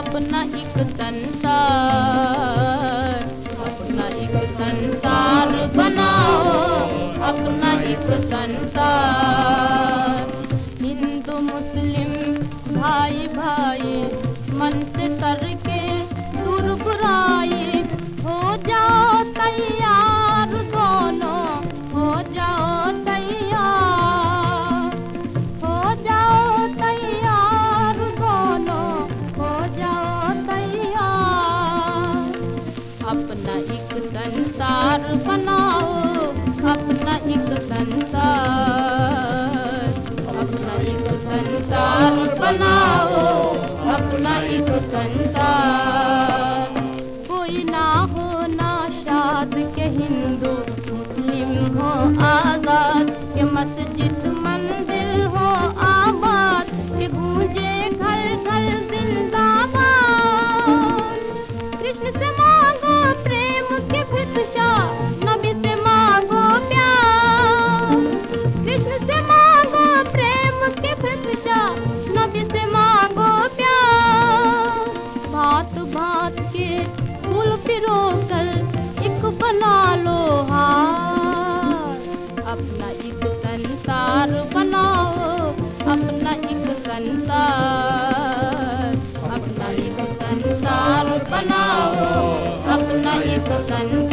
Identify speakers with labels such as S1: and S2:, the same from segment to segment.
S1: ਆਪਣਾ ਇੱਕ ਸੰਸਾਰ ਆਪਣਾ ਇੱਕ ਸੰਸਾਰ ਬਣਾਓ ਆਪਣਾ ਇੱਕ ਸੰਸਾਰ ਆਪਣਾ ਇੱਕ ਸੰਸਾਰ ਬਣਾਓ ਆਪਣਾ ਇੱਕ ਸੰਸਾਰ। संसार बनाओ अपना एक संसार।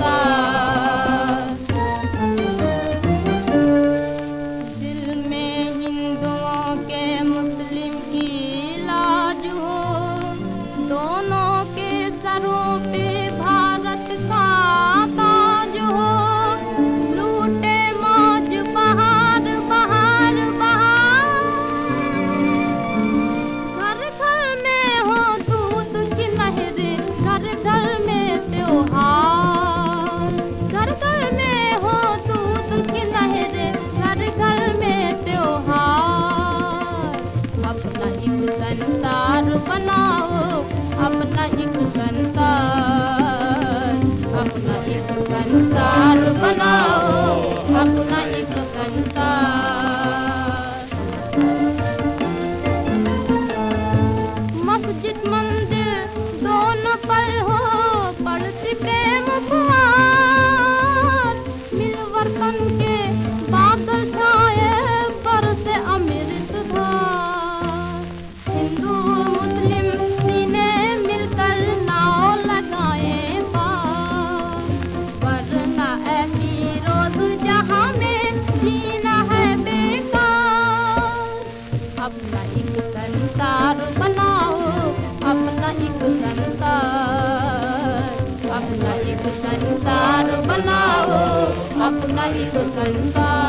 S1: अपना ही तो संसार